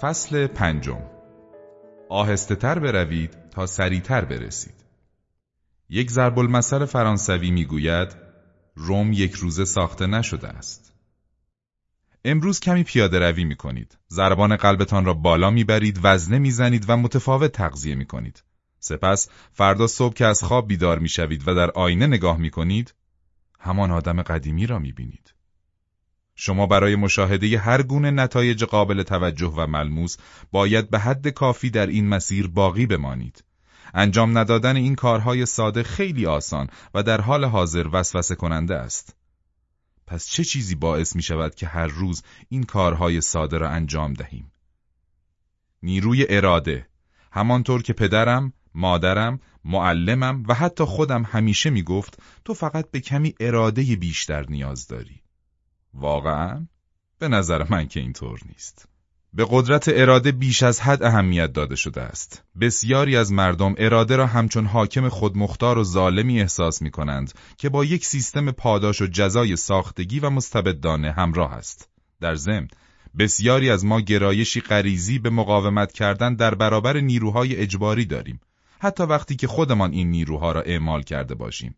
فصل پنجم. آهسته تر بروید تا سریعتر برسید. یک ضرب المثل فرانسوی می‌گوید روم یک روزه ساخته نشده است امروز کمی پیاده روی می کنید. ضربان قلبتان را بالا می‌برید، وزنه می‌زنید و متفاوت تغذیه می کنید. سپس فردا صبح که از خواب بیدار می شوید و در آینه نگاه می کنید، همان آدم قدیمی را می بینید. شما برای مشاهده هر گونه نتایج قابل توجه و ملموس باید به حد کافی در این مسیر باقی بمانید. انجام ندادن این کارهای ساده خیلی آسان و در حال حاضر وسوسه کننده است. پس چه چیزی باعث می شود که هر روز این کارهای ساده را انجام دهیم؟ نیروی اراده همانطور که پدرم، مادرم، معلمم و حتی خودم همیشه می گفت تو فقط به کمی اراده بیشتر نیاز داری. واقعا؟ به نظر من که اینطور نیست. به قدرت اراده بیش از حد اهمیت داده شده است. بسیاری از مردم اراده را همچون حاکم خودمختار و ظالمی احساس می کنند که با یک سیستم پاداش و جزای ساختگی و مستبدانه همراه است. در ضمن بسیاری از ما گرایشی غریزی به مقاومت کردن در برابر نیروهای اجباری داریم. حتی وقتی که خودمان این نیروها را اعمال کرده باشیم.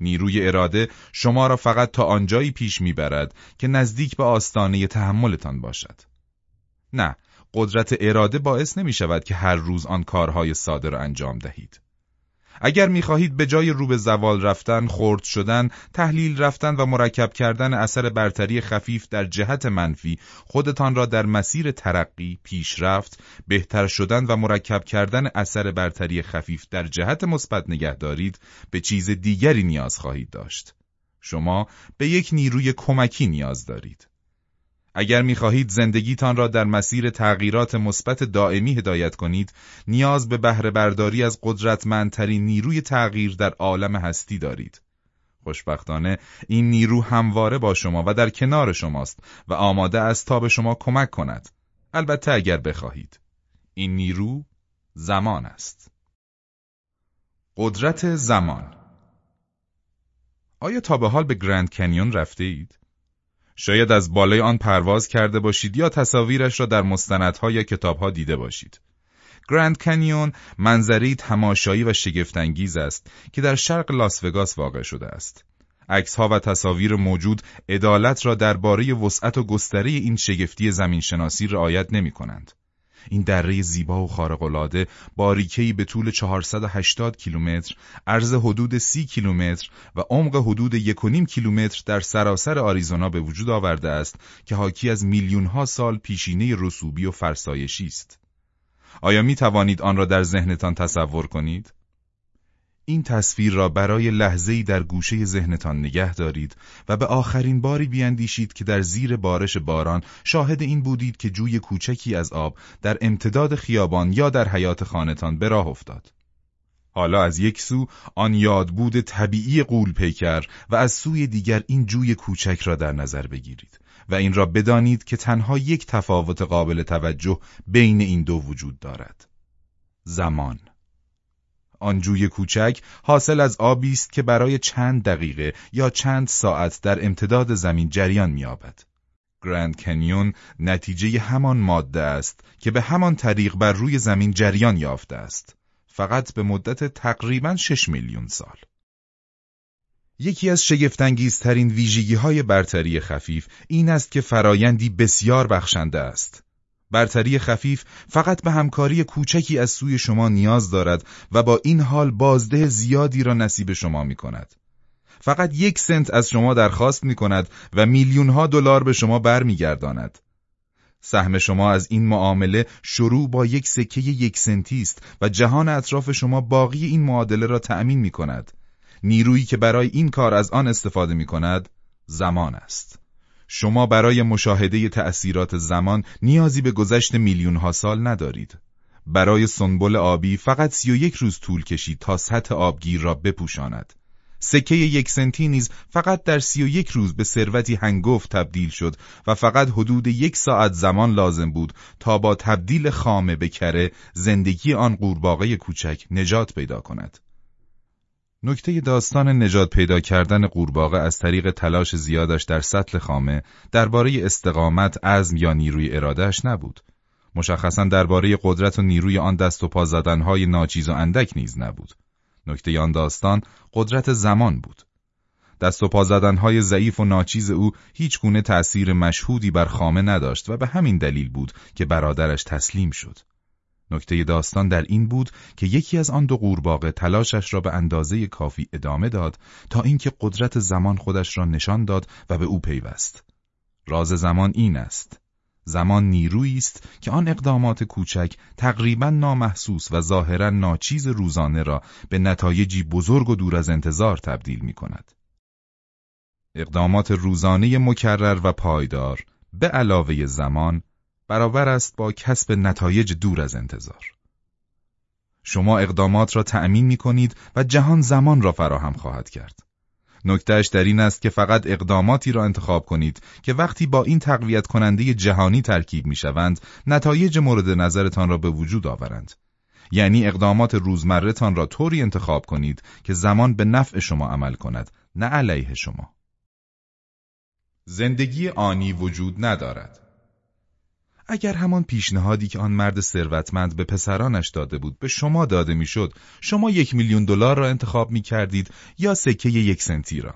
نیروی اراده شما را فقط تا آنجایی پیش می‌برد که نزدیک به آستانه تحملتان باشد. نه، قدرت اراده باعث نمی شود که هر روز آن کارهای ساده را انجام دهید. اگر می‌خواهید به جای رو به زوال رفتن، خرد شدن، تحلیل رفتن و مرکب کردن اثر برتری خفیف در جهت منفی خودتان را در مسیر ترقی، پیشرفت، بهتر شدن و مرکب کردن اثر برتری خفیف در جهت مثبت نگه دارید، به چیز دیگری نیاز خواهید داشت. شما به یک نیروی کمکی نیاز دارید. اگر می‌خواهید زندگیتان را در مسیر تغییرات مثبت دائمی هدایت کنید، نیاز به بهره برداری از قدرتمندترین نیروی تغییر در عالم هستی دارید. خوشبختانه این نیرو همواره با شما و در کنار شماست و آماده است تا به شما کمک کند. البته اگر بخواهید. این نیرو زمان است. قدرت زمان آیا تا به حال به گرند کنیون رفته اید؟ شاید از بالای آن پرواز کرده باشید یا تصاویرش را در مستندها یا کتابها دیده باشید. گرند کنیون منظری تماشایی و شگفتانگیز است که در شرق لاس وگاس واقع شده است. عکسها و تصاویر موجود عدالت را درباره وسعت و گستره این شگفتی زمینشناسی رعایت نمی کنند. این دره زیبا و خارق‌العاده باریکه‌ای به طول 480 کیلومتر، عرض حدود 30 کیلومتر و عمق حدود 1.5 کیلومتر در سراسر آریزونا به وجود آورده است که حاکی از میلیون‌ها سال پیشینه رسوبی و فرسایشی است. آیا می توانید آن را در ذهنتان تصور کنید؟ این تصویر را برای لحظه‌ای در گوشه ذهنتان نگه دارید و به آخرین باری بیاندیشید که در زیر بارش باران شاهد این بودید که جوی کوچکی از آب در امتداد خیابان یا در حیات خانتان به راه افتاد. حالا از یک سو آن یادبود طبیعی قول پیکر و از سوی دیگر این جوی کوچک را در نظر بگیرید و این را بدانید که تنها یک تفاوت قابل توجه بین این دو وجود دارد. زمان آن جوی کوچک حاصل از آبی است که برای چند دقیقه یا چند ساعت در امتداد زمین جریان می‌یابد. گرند کنیون نتیجه همان ماده است که به همان طریق بر روی زمین جریان یافته است. فقط به مدت تقریبا شش میلیون سال. یکی از شگفتانگیزترین ویژگی های برتری خفیف این است که فرایندی بسیار بخشنده است. برتری خفیف فقط به همکاری کوچکی از سوی شما نیاز دارد و با این حال بازده زیادی را نصیب شما می کند. فقط یک سنت از شما درخواست می کند و میلیون ها دلار به شما برمیگرداند. سهم شما از این معامله شروع با یک سکه یک سنتی است و جهان اطراف شما باقی این معادله را تأمین می کند. نیرویی که برای این کار از آن استفاده می کند زمان است. شما برای مشاهده تأثیرات زمان نیازی به گذشت میلیون ها سال ندارید. برای سنبل آبی فقط سی و یک روز طول کشید تا سطح آبگیر را بپوشاند. سکه یک سنتی نیز فقط در سی و یک روز به ثروتی هنگفت تبدیل شد و فقط حدود یک ساعت زمان لازم بود تا با تبدیل خامه به کره زندگی آن قورباغه کوچک نجات پیدا کند. نکته داستان نجات پیدا کردن قورباغه از طریق تلاش زیادش در سطل خامه درباره استقامت، عزم یا نیروی ارادهش نبود. مشخصا درباره قدرت و نیروی آن دست و پا زدنهای ناچیز و اندک نیز نبود. نکته آن داستان قدرت زمان بود. دست و پا زدنهای ضعیف و ناچیز او هیچ گونه تأثیر مشهودی بر خامه نداشت و به همین دلیل بود که برادرش تسلیم شد. نکته داستان در این بود که یکی از آن دو قورباغه تلاشش را به اندازه کافی ادامه داد تا اینکه قدرت زمان خودش را نشان داد و به او پیوست. راز زمان این است. زمان نیرویی است که آن اقدامات کوچک تقریبا نامحسوس و ظاهرا ناچیز روزانه را به نتایجی بزرگ و دور از انتظار تبدیل می کند. اقدامات روزانه مکرر و پایدار به علاوه زمان برابر است با کسب نتایج دور از انتظار. شما اقدامات را تأمین می کنید و جهان زمان را فراهم خواهد کرد. نکتهش در این است که فقط اقداماتی را انتخاب کنید که وقتی با این تقویت کننده جهانی ترکیب می شوند نتایج مورد نظرتان را به وجود آورند. یعنی اقدامات روزمرهتان را طوری انتخاب کنید که زمان به نفع شما عمل کند نه علیه شما. زندگی آنی وجود ندارد. اگر همان پیشنهادی که آن مرد ثروتمند به پسرانش داده بود به شما داده می‌شد شما یک میلیون دلار را انتخاب می کردید یا سکه یک سنتی را؟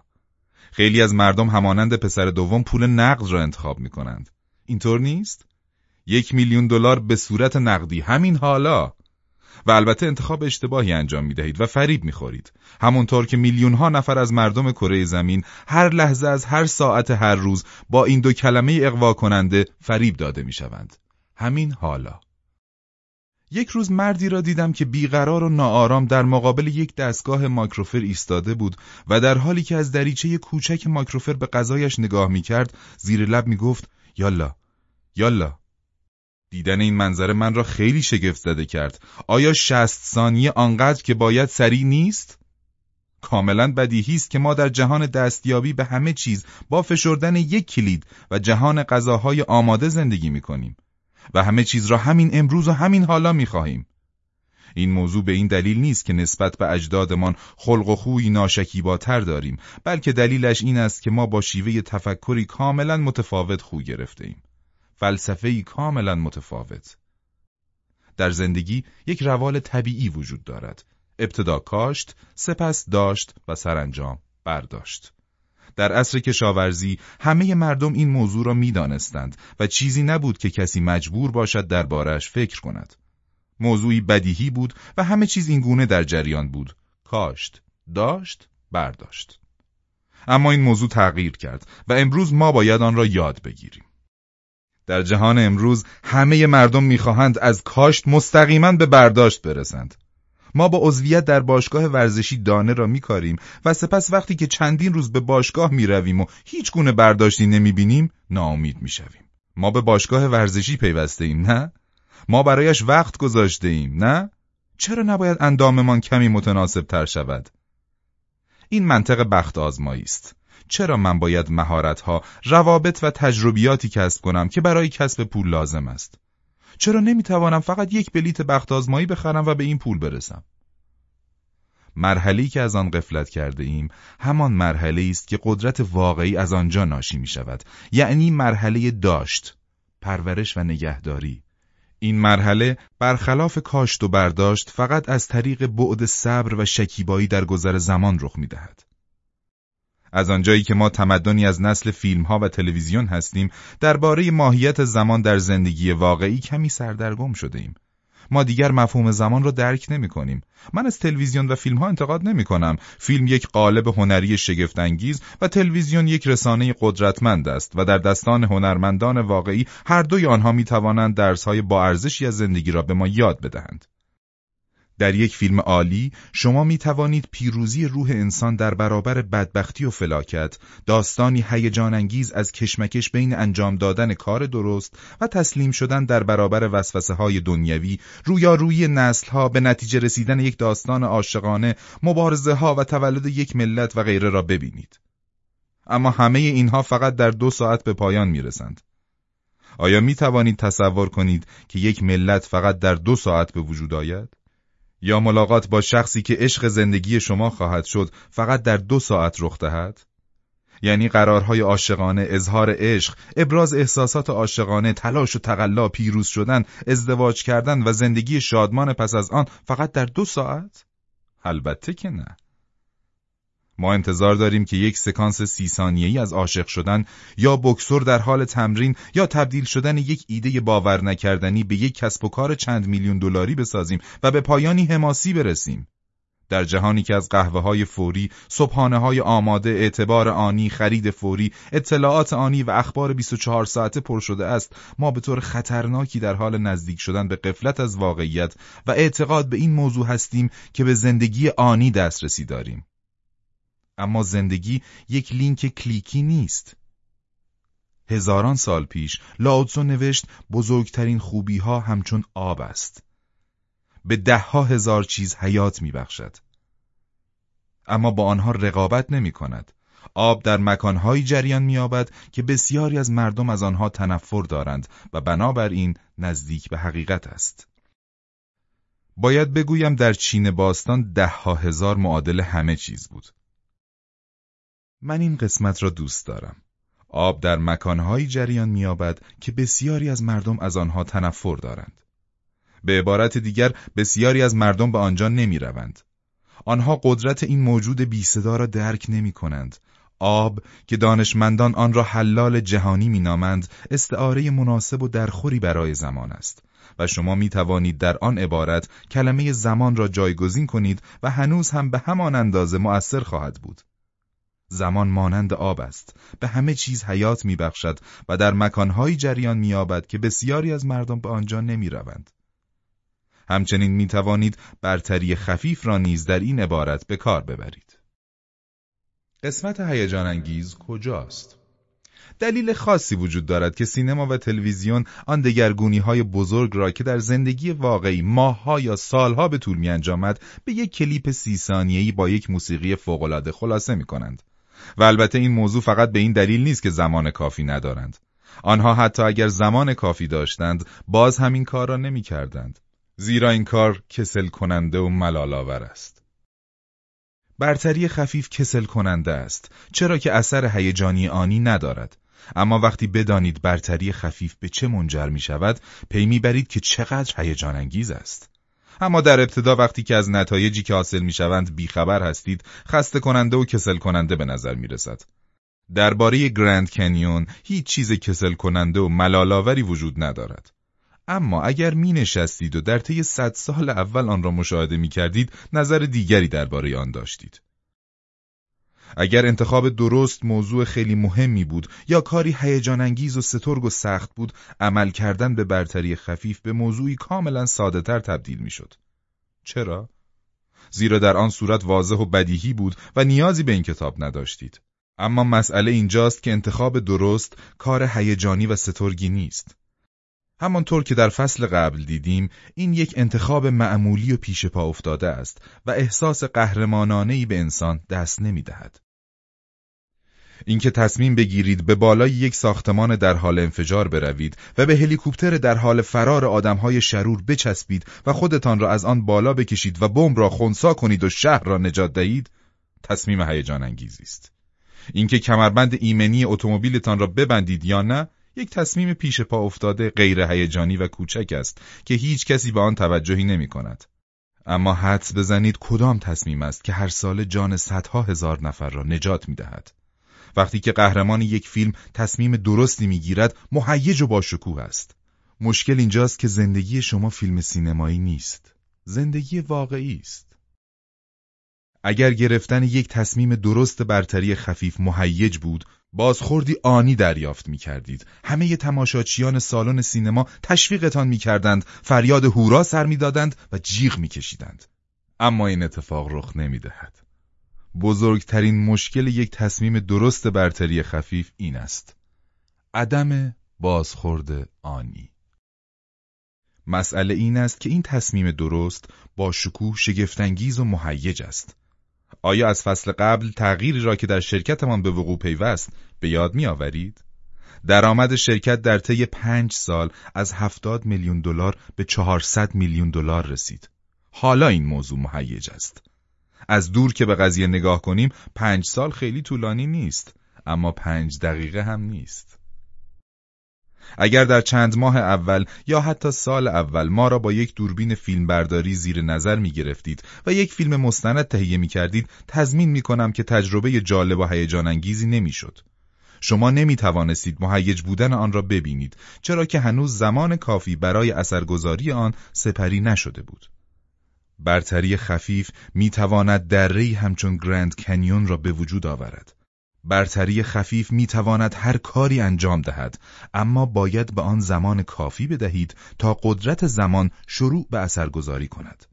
خیلی از مردم همانند پسر دوم پول نقد را انتخاب می کنند اینطور نیست؟ یک میلیون دلار به صورت نقدی. همین حالا. و البته انتخاب اشتباهی انجام می دهید و فریب می خورید. همونطور که میلیون ها نفر از مردم کره زمین هر لحظه از هر ساعت هر روز با این دو کلمه اقوا کننده فریب داده می شوند. همین حالا. یک روز مردی را دیدم که بیقرار و ناآرام در مقابل یک دستگاه ماکروفر ایستاده بود و در حالی که از دریچه کوچک ماکروفر به غذایش نگاه می کرد زیر لب می گفت یالا یالا دیدن این منظره من را خیلی شگفت زده کرد. آیا شست ثانیه آنقدر که باید سریع نیست؟ کاملا بدیهی است که ما در جهان دستیابی به همه چیز با فشردن یک کلید و جهان غذاهای آماده زندگی می کنیم و همه چیز را همین امروز و همین حالا می خواهیم. این موضوع به این دلیل نیست که نسبت به اجدادمان خلق و خوی ناشکیباتر داریم بلکه دلیلش این است که ما با شیوه تفکری کاملا متفاوت خو گرفته ایم. فلسفه‌ای کاملا متفاوت. در زندگی یک روال طبیعی وجود دارد. ابتدا کاشت، سپس داشت و سرانجام برداشت. در عصر کشاورزی همه مردم این موضوع را می‌دانستند و چیزی نبود که کسی مجبور باشد دربارش فکر کند. موضوعی بدیهی بود و همه چیز این گونه در جریان بود. کاشت، داشت، برداشت. اما این موضوع تغییر کرد و امروز ما باید آن را یاد بگیریم. در جهان امروز همه مردم می‌خواهند از کاشت مستقیما به برداشت برسند. ما با عضویت در باشگاه ورزشی دانه را میکاریم و سپس وقتی که چندین روز به باشگاه می‌رویم و هیچ گونه برداشتی نمی‌بینیم ناامید می‌شویم. ما به باشگاه ورزشی پیوسته ایم نه؟ ما برایش وقت گذاشته ایم نه؟ چرا نباید انداممان کمی متناسب تر شود؟ این منطق بخت آزمایی است. چرا من باید مهارتها، روابط و تجربیاتی کسب کنم که برای کسب پول لازم است؟ چرا نمی‌توانم فقط یک بلیت بخت آزمایی بخرم و به این پول برسم؟ مرحله‌ای که از آن قفلت کرده ایم همان مرحله است که قدرت واقعی از آنجا ناشی می شود یعنی مرحله داشت پرورش و نگهداری این مرحله برخلاف کاشت و برداشت فقط از طریق بعد صبر و شکیبایی در گذر زمان رخ می دهد. از آنجایی که ما تمدنی از نسل فیلم ها و تلویزیون هستیم درباره ماهیت زمان در زندگی واقعی کمی سردرگم شده ایم. ما دیگر مفهوم زمان را درک نمی کنیم. من از تلویزیون و فیلم ها انتقاد نمی کنم. فیلم یک قالب هنری شگفتانگیز و تلویزیون یک رسانه قدرتمند است و در دستان هنرمندان واقعی هر دوی آنها می توانند درس های با ارزشی از زندگی را به ما یاد بدهند. در یک فیلم عالی شما می توانید پیروزی روح انسان در برابر بدبختی و فلاکت، داستانی هیجان انگیز از کشمکش بین انجام دادن کار درست و تسلیم شدن در برابر وسوسه های دنیوی، رویارویی نسل ها به نتیجه رسیدن یک داستان عاشقانه، مبارزه ها و تولد یک ملت و غیره را ببینید. اما همه اینها فقط در دو ساعت به پایان می رسند. آیا می توانید تصور کنید که یک ملت فقط در دو ساعت به وجود آید؟ یا ملاقات با شخصی که عشق زندگی شما خواهد شد فقط در دو ساعت رخ دهد؟ یعنی قرارهای عاشقانه، اظهار عشق، ابراز احساسات عاشقانه، تلاش و تقلا، پیروز شدن، ازدواج کردن و زندگی شادمان پس از آن فقط در دو ساعت؟ البته که نه. ما انتظار داریم که یک سکانس سی ثانیه‌ای از عاشق شدن یا بکسور در حال تمرین یا تبدیل شدن یک ایده باور نکردنی به یک کسب و کار چند میلیون دلاری بسازیم و به پایانی حماسی برسیم. در جهانی که از قهوه های فوری، صبحانه های آماده، اعتبار آنی، خرید فوری، اطلاعات آنی و اخبار 24 ساعته پر شده است، ما به طور خطرناکی در حال نزدیک شدن به قفلت از واقعیت و اعتقاد به این موضوع هستیم که به زندگی آنی دسترسی داریم. اما زندگی یک لینک کلیکی نیست. هزاران سال پیش لاوتسو نوشت بزرگترین خوبی ها همچون آب است. به ده ها هزار چیز حیات می بخشد. اما با آنها رقابت نمی کند. آب در مکانهایی جریان می‌یابد که بسیاری از مردم از آنها تنفر دارند و بنابراین نزدیک به حقیقت است. باید بگویم در چین باستان ده ها هزار معادل همه چیز بود. من این قسمت را دوست دارم. آب در مکانهایی جریان می‌یابد که بسیاری از مردم از آنها تنفر دارند. به عبارت دیگر بسیاری از مردم به آنجا نمی‌روند. آنها قدرت این موجود بی صدا را درک نمی کنند. آب که دانشمندان آن را حلال جهانی مینامند استعاره مناسب و درخوری برای زمان است و شما می توانید در آن عبارت کلمه زمان را جایگزین کنید و هنوز هم به همان اندازه مؤثر خواهد بود. زمان مانند آب است. به همه چیز حیات میبخشد و در مکانهایی جریان مییابد که بسیاری از مردم به آنجا نمی‌روند. همچنین می توانید برتری خفیف را نیز در این عبارت به کار ببرید. قسمت هیجان انگیز کجاست؟ دلیل خاصی وجود دارد که سینما و تلویزیون آن دگرگونی های بزرگ را که در زندگی واقعی ماهها یا سالها به طول می انجامد به یک کلیپ سی ثانیه‌ای با یک موسیقی فوق‌العاده خلاصه می کنند. و البته این موضوع فقط به این دلیل نیست که زمان کافی ندارند. آنها حتی اگر زمان کافی داشتند باز همین کار را نمی کردند. زیرا این کار کسل کننده و ملالآور است. برتری خفیف کسل کننده است چرا که اثر هیجانی آنی ندارد اما وقتی بدانید برتری خفیف به چه منجر می شود پی می‌برید که چقدر هیجان انگیز است اما در ابتدا وقتی که از نتایجی که حاصل می‌شوند بیخبر هستید خسته کننده و کسل کننده به نظر می رسد. درباره گرند کنیون هیچ چیز کسل کننده و ملالاوری وجود ندارد. اما اگر می نشستید و در طی صد سال اول آن را مشاهده می کردید نظر دیگری درباره آن داشتید. اگر انتخاب درست موضوع خیلی مهمی بود یا کاری هیجان انگیز و سترگ و سخت بود عمل کردن به برتری خفیف به موضوعی کاملا ساده تر تبدیل می‌شد. چرا؟ زیرا در آن صورت واضح و بدیهی بود و نیازی به این کتاب نداشتید. اما مسئله اینجاست که انتخاب درست کار هیجانی و سترگی نیست. همانطور که در فصل قبل دیدیم این یک انتخاب معمولی و پیش پا افتاده است و احساس قهرمانانهی به انسان دست نمی‌دهد. اینکه تصمیم بگیرید به بالای یک ساختمان در حال انفجار بروید و به هلیکوپتر در حال فرار آدمهای شرور بچسبید و خودتان را از آن بالا بکشید و بمب را خونسا کنید و شهر را نجات دهید تصمیم هیجان انگیزی است اینکه کمربند ایمنی اتومبیلتان را ببندید یا نه یک تصمیم پیش پا افتاده غیر هیجانی و کوچک است که هیچ کسی به آن توجهی نمی کند. اما حدس بزنید کدام تصمیم است که هر سال جان صدها هزار نفر را نجات می دهد. وقتی که قهرمان یک فیلم تصمیم درستی می‌گیرد مهیج و با شکوه است. مشکل اینجاست که زندگی شما فیلم سینمایی نیست. زندگی واقعی است. اگر گرفتن یک تصمیم درست برتری خفیف مهیج بود، بازخوردی آنی دریافت می کردید. همه تماشاچیان سالن سینما تشویقتان می کردند، فریاد هورا سر می دادند و جیغ می کشیدند. اما این اتفاق رخ نمی دهد. بزرگترین مشکل یک تصمیم درست برتری خفیف این است. عدم بازخورد آنی. مسئله این است که این تصمیم درست با شکوه شگفتانگیز و مهیج است. آیا از فصل قبل تغییری را که در شرکتمان به وقوع پیوست به یاد می آورید؟ درآمد شرکت در طی پنج سال از هفتاد میلیون دلار به چهارصد میلیون دلار رسید. حالا این موضوع مهیج است. از دور که به قضیه نگاه کنیم پنج سال خیلی طولانی نیست اما پنج دقیقه هم نیست. اگر در چند ماه اول یا حتی سال اول ما را با یک دوربین فیلمبرداری زیر نظر می گرفتید و یک فیلم مستند تهیه می کردید تضمین می کنم که تجربه جالب و هیجان انگیزی نمی شد. شما نمی توانستید مهیج بودن آن را ببینید چرا که هنوز زمان کافی برای اثرگذاری آن سپری نشده بود. برتری خفیف می تواند دره همچون گرند کنیون را به وجود آورد. برتری خفیف می تواند هر کاری انجام دهد اما باید به آن زمان کافی بدهید تا قدرت زمان شروع به اثرگذاری کند.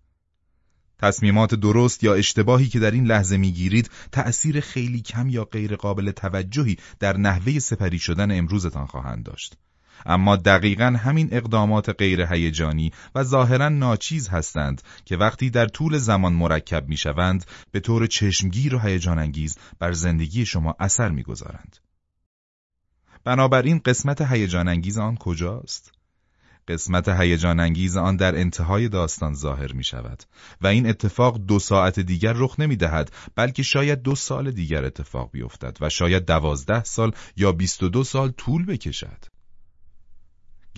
تصمیمات درست یا اشتباهی که در این لحظه می‌گیرید تأثیر خیلی کم یا غیرقابل توجهی در نحوه سپری شدن امروزتان خواهند داشت. اما دقیقا همین اقدامات غیر هیجانی و ظاهرا ناچیز هستند که وقتی در طول زمان مرکب می‌شوند به طور چشمگیر و هیجان انگیز بر زندگی شما اثر می‌گذارند. بنابراین قسمت هیجان انگیز آن کجاست؟ قسمت هیجان انگیز آن در انتهای داستان ظاهر می شود و این اتفاق دو ساعت دیگر رخ نمی دهد بلکه شاید دو سال دیگر اتفاق بیفتد و شاید دوازده سال یا بیست و دو سال طول بکشد.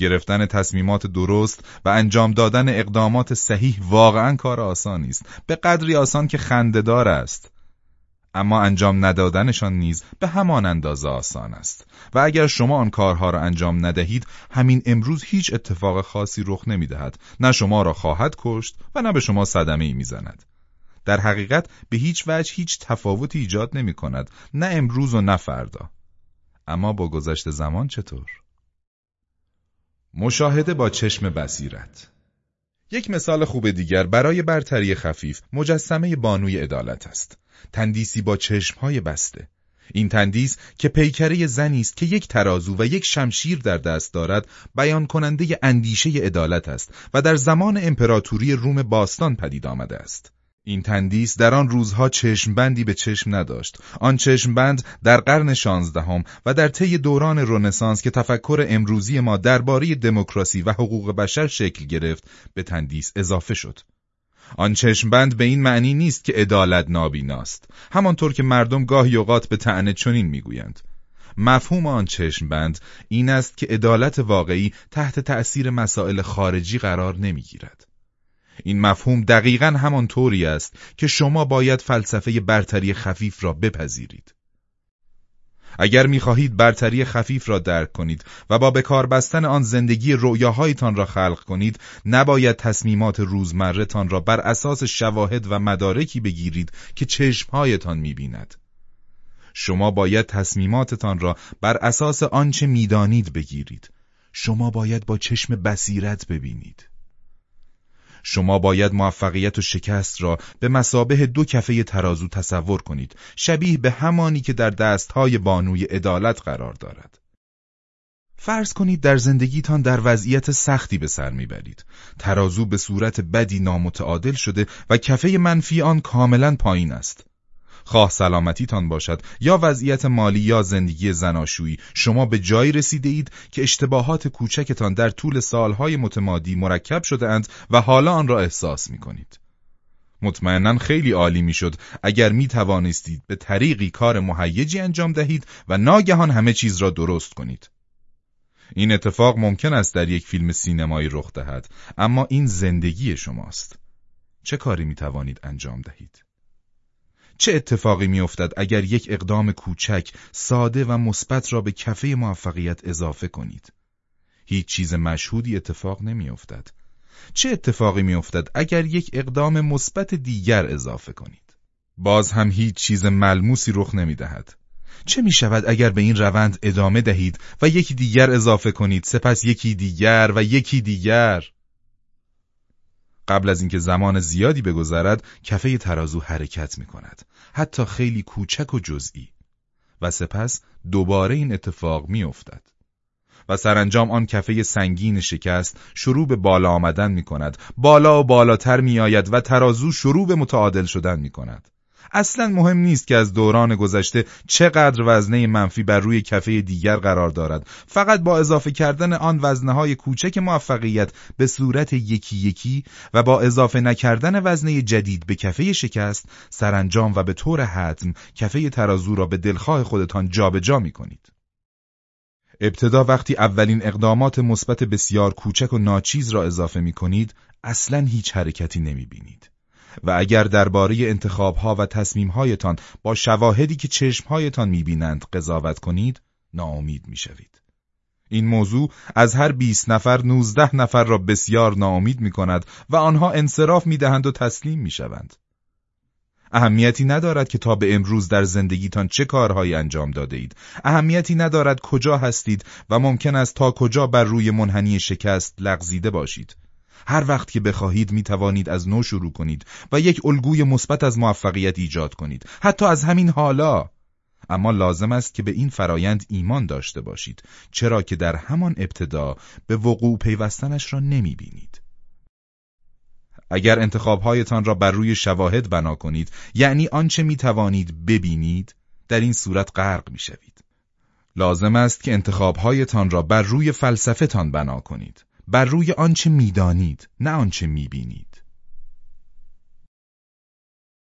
گرفتن تصمیمات درست و انجام دادن اقدامات صحیح واقعا کار آسانی است. به قدری آسان که خندهدار است. اما انجام ندادنشان نیز به همان اندازه آسان است. و اگر شما آن کارها را انجام ندهید همین امروز هیچ اتفاق خاصی رخ نمی‌دهد. نه شما را خواهد کشت و نه به شما صدمه ای می‌زند. در حقیقت به هیچ وجه هیچ تفاوتی ایجاد نمی کند نه امروز و نه فردا. اما با گذشت زمان چطور؟ مشاهده با چشم بصیرت یک مثال خوب دیگر برای برتری خفیف مجسمه بانوی عدالت است. تندیسی با چشمهای بسته. این تندیس که پیکره زنی است که یک ترازو و یک شمشیر در دست دارد بیان کننده اندیشه عدالت است و در زمان امپراتوری روم باستان پدید آمده است. این تندیس در آن روزها چشمبندی به چشم نداشت. آن چشمبند در قرن شانزدهم و در طی دوران رنسانس که تفکر امروزی ما درباره دموکراسی و حقوق بشر شکل گرفت به تندیس اضافه شد. آن چشمبند به این معنی نیست که عدالت نابیناست. همانطور که مردم گاهی اوقات به تعنه چنین می‌گویند. مفهوم آن چشمبند این است که عدالت واقعی تحت تأثیر مسائل خارجی قرار نمی‌گیرد. این مفهوم دقیقا همان طوری است که شما باید فلسفه برتری خفیف را بپذیرید. اگر می‌خواهید برتری خفیف را درک کنید و با بکار بستن آن زندگی رویاهایتان را خلق کنید نباید تصمیمات روزمرهتان را بر اساس شواهد و مدارکی بگیرید که چشمهایتان می‌بیند. شما باید تصمیماتتان را بر اساس آنچه می‌دانید بگیرید. شما باید با چشم بصیرت ببینید. شما باید موفقیت و شکست را به مسابه دو کفه ترازو تصور کنید. شبیه به همانی که در دستهای بانوی عدالت قرار دارد. فرض کنید در زندگیتان در وضعیت سختی به سر می‌برید. ترازو به صورت بدی نامتعادل شده و کفه منفی آن کاملا پایین است. خواه سلامتیتان باشد یا وضعیت مالی یا زندگی زناشویی شما به جایی رسیده اید که اشتباهات کوچکتان در طول سالهای متمادی مرکب شده اند و حالا آن را احساس می کنید. مطمئنا خیلی عالی می‌شد اگر می توانستید به طریقی کار مهیجی انجام دهید و ناگهان همه چیز را درست کنید. این اتفاق ممکن است در یک فیلم سینمایی رخ دهد اما این زندگی شماست. چه کاری می توانید انجام دهید؟ چه اتفاقی میافتد اگر یک اقدام کوچک، ساده و مثبت را به کفه موفقیت اضافه کنید؟ هیچ چیز مشهودی اتفاق نمیافتد. چه اتفاقی میافتد اگر یک اقدام مثبت دیگر اضافه کنید؟ باز هم هیچ چیز ملموسی رخ نمی‌دهد. چه می شود اگر به این روند ادامه دهید و یکی دیگر اضافه کنید سپس یکی دیگر و یکی دیگر قبل از اینکه زمان زیادی بگذرد کفه ترازو حرکت می کند حتی خیلی کوچک و جزئی. و سپس دوباره این اتفاق می افتد. و سرانجام آن کفه سنگین شکست شروع به بالا آمدن می کند بالا و بالاتر می آید و ترازو شروع به متعادل شدن می کند اصلا مهم نیست که از دوران گذشته چقدر وزنه منفی بر روی کفه دیگر قرار دارد فقط با اضافه کردن آن وزنه های کوچک موفقیت به صورت یکی یکی و با اضافه نکردن وزنه جدید به کفه شکست سرانجام و به طور حتم کفه ترازو را به دلخواه خودتان جابجا جا می کنید. ابتدا وقتی اولین اقدامات مثبت بسیار کوچک و ناچیز را اضافه می کنید اصلا هیچ حرکتی نمی بینید. و اگر درباره انتخابها و تصمیمهایتان با شواهدی که چشمهایتان می‌بینند قضاوت کنید ناامید می‌شوید. این موضوع از هر 20 نفر 19 نفر را بسیار ناامید می کند و آنها انصراف می دهند و تسلیم می شوند. اهمیتی ندارد که تا به امروز در زندگیتان چه کارهایی انجام داده اید. اهمیتی ندارد کجا هستید و ممکن است تا کجا بر روی منحنی شکست لغزیده باشید. هر وقت که بخواهید می توانید از نو شروع کنید و یک الگوی مثبت از موفقیت ایجاد کنید حتی از همین حالا اما لازم است که به این فرایند ایمان داشته باشید چرا که در همان ابتدا به وقوع پیوستنش را نمی بینید. اگر انتخابهایتان را بر روی شواهد بنا کنید یعنی آنچه می توانید ببینید در این صورت غرق می شوید. لازم است که انتخابهایتان را بر روی فلسفه تان بنا کنید بر روی آنچه می‌دانید نه آنچه می‌بینید.